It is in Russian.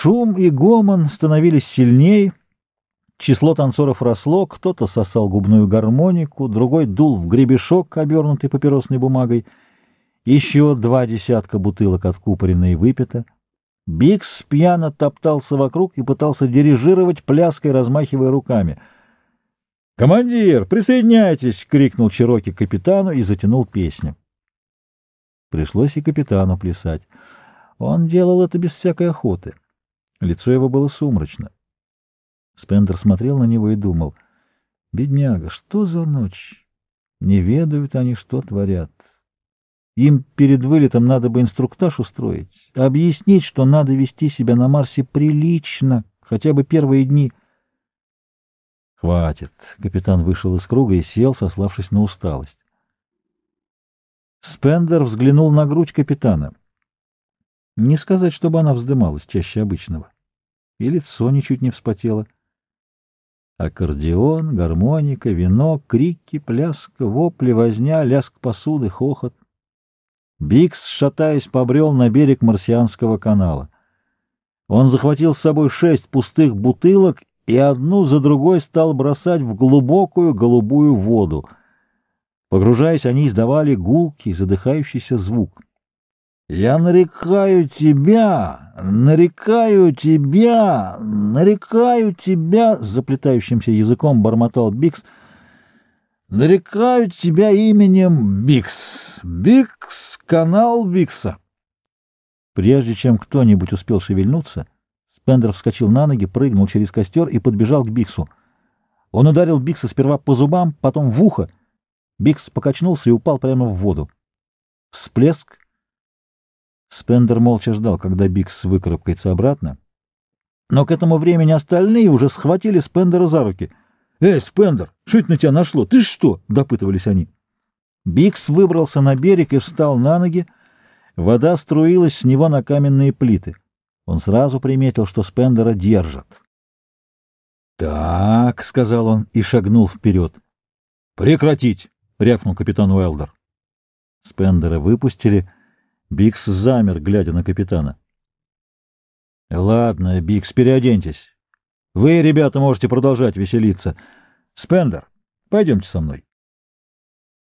Шум и гомон становились сильней, число танцоров росло, кто-то сосал губную гармонику, другой дул в гребешок, обернутый папиросной бумагой, еще два десятка бутылок откупорено и выпито. Бикс пьяно топтался вокруг и пытался дирижировать пляской, размахивая руками. «Командир, присоединяйтесь!» — крикнул Чироки капитану и затянул песню. Пришлось и капитану плясать. Он делал это без всякой охоты. Лицо его было сумрачно. Спендер смотрел на него и думал, «Бедняга, что за ночь? Не ведают они, что творят. Им перед вылетом надо бы инструктаж устроить, объяснить, что надо вести себя на Марсе прилично, хотя бы первые дни». «Хватит!» — капитан вышел из круга и сел, сославшись на усталость. Спендер взглянул на грудь капитана. Не сказать, чтобы она вздымалась чаще обычного. И лицо ничуть не вспотело. Аккордеон, гармоника, вино, крики, пляска, вопли, возня, лязг посуды, хохот. Бикс, шатаясь, побрел на берег марсианского канала. Он захватил с собой шесть пустых бутылок и одну за другой стал бросать в глубокую голубую воду. Погружаясь, они издавали гулкий, задыхающийся звук. Я нарекаю тебя, нарекаю тебя, нарекаю тебя, заплетающимся языком бормотал Бикс. Нарекаю тебя именем Бикс. Бикс, канал Бикса. Прежде чем кто-нибудь успел шевельнуться, Спендер вскочил на ноги, прыгнул через костер и подбежал к Биксу. Он ударил Бикса сперва по зубам, потом в ухо. Бикс покачнулся и упал прямо в воду. Всплеск, Спендер молча ждал, когда Бикс выкарабкается обратно. Но к этому времени остальные уже схватили Спендера за руки. «Эй, Спендер, что это на тебя нашло? Ты что?» — допытывались они. Бикс выбрался на берег и встал на ноги. Вода струилась с него на каменные плиты. Он сразу приметил, что Спендера держат. «Так», — сказал он и шагнул вперед. «Прекратить!» — рявкнул капитан Уэлдер. Спендера выпустили — Бикс замер, глядя на капитана. «Ладно, Бикс, переоденьтесь. Вы, ребята, можете продолжать веселиться. Спендер, пойдемте со мной».